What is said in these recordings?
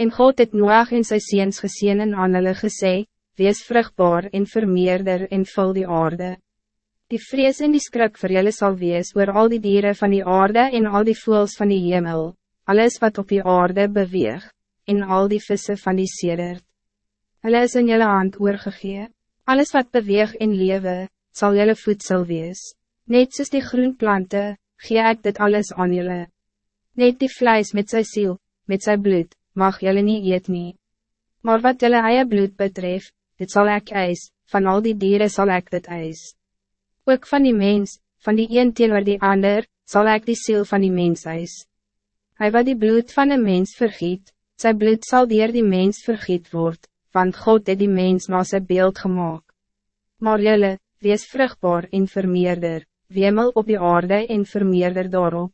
En God het Noach en sy seens geseen en aan hulle gesê, Wees vruchtbaar en vermeerder en vul die aarde. Die vrees en die skrik vir julle sal wees oor al die dieren van die aarde en al die voels van die hemel, alles wat op die aarde beweeg, en al die vissen van die sedert. Hulle is in julle hand oorgegee, alles wat beweeg en lewe, zal julle voedsel wees. Net soos die groen planten, gee ek dit alles aan julle. Net die vlijs met zijn ziel, met zijn bloed, mag julle niet eet nie. Maar wat julle eie bloed betreft, dit zal ik eis, van al die dieren zal ik dit eis. Ook van die mens, van die een teenoor die ander, zal ik die ziel van die mens eis. Hij wat die bloed van een mens vergiet, zijn bloed zal dier die mens vergiet worden, want God het die mens na sy beeld gemaakt. Maar julle, wees vruchtbaar en vermeerder, wemel op die aarde en vermeerder daarop.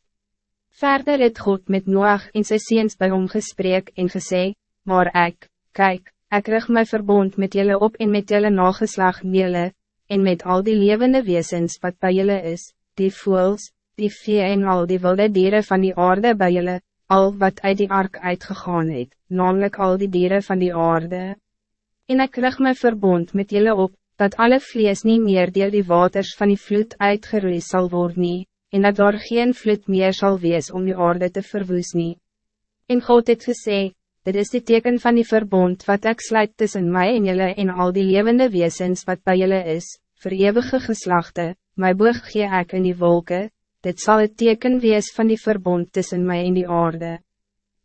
Verder het God met Noach en sy seens by hom gesprek en gesê, maar ek, kijk, ek rig my verbond met jullie op en met jullie nageslag mele, en met al die levende wezens wat bij jullie is, die voels, die vee en al die wilde dieren van die aarde bij jullie, al wat uit die ark uitgegaan het, namelijk al die dieren van die aarde. En ek rig my verbond met jullie op, dat alle vlees niet meer deel die waters van die vloed uitgeroeid zal worden, nie, en dat daar geen vloed meer zal wees om die aarde te verwoes nie. En God het gesê, dit is die teken van die verbond wat ik sluit tussen mij en jullie en al die levende wezens wat bij jullie is, voor eeuwige geslachten, my boog gee ek in die wolken, dit zal het teken wees van die verbond tussen mij en die aarde.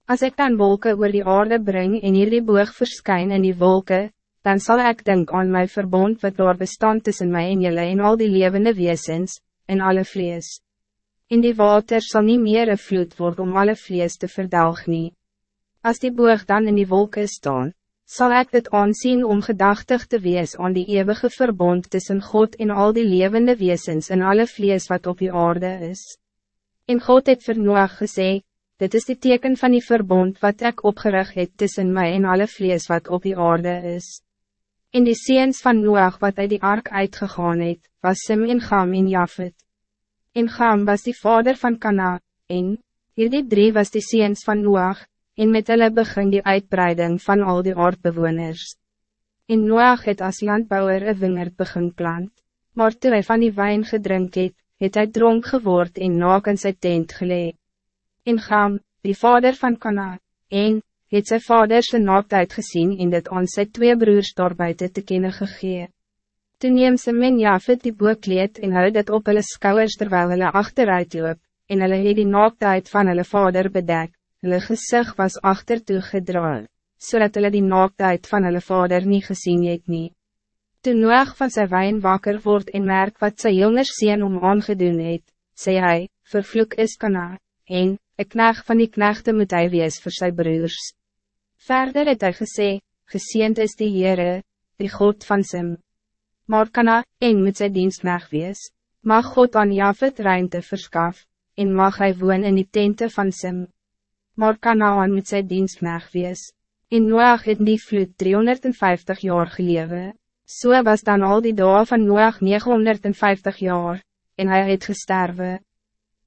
Als ik dan wolken oor die aarde breng en hier die boog verskyn in die wolken, dan zal ik denk aan mijn verbond wat door bestand tussen mij en jullie en al die levende wezens, en alle vlees. In die water zal niet meer een vloed worden om alle vlees te verdelgen. Als die boog dan in die wolken staan, zal ik het aanzien om gedachtig te wees aan die eeuwige verbond tussen God en al die levende wezens en alle vlees wat op die aarde is. En God het vir Noach gesê, dit is die teken van die verbond wat ik opgerig het tussen mij en alle vlees wat op die aarde is. In die seens van Noach wat uit die ark uitgegaan het, was Sim en Gam en Jafet. En Gam was die vader van Kana, en, hierdie drie was die seens van Noach, en met hulle begin die uitbreiding van al die aardbewoners. En Noach het as landbouwer een wingerd begin plant, maar toe hy van die wijn gedrink het, het hy dronk geword en naak in sy tent gelee. En Gam, die vader van Kana, en, het sy vader sy naaktheid gezien en dit aan sy twee broers daarbuiten te kennen gegee. Toen neem sy men Jafet die boekleed en hou dit op hulle skouwers terwijl hulle achteruit loop, en hulle het die naaktheid van hulle vader bedek, hulle gezicht was achtertoe gedraai, zodat hulle die naaktheid van hulle vader niet gezien het nie. Toen Noach van zijn wijn wakker wordt en merk wat sy jongers zien om aangedoen het, sê hy, vervloek is kana, en, een knecht van die knechten moet hy wees vir sy broers. Verder het hy gesê, geseend is die Heere, die God van Sim. Maar kan hy, en moet sy dienstmeg wees, mag God aan Jafet ruimte verskaf, en mag hij woon in die tente van Sim. Maar kan hy aan moet sy dienstmeg wees, en Noach het die vloed 350 jaar gelewe, so was dan al die dagen van Noach 950 jaar, en hij het gesterven.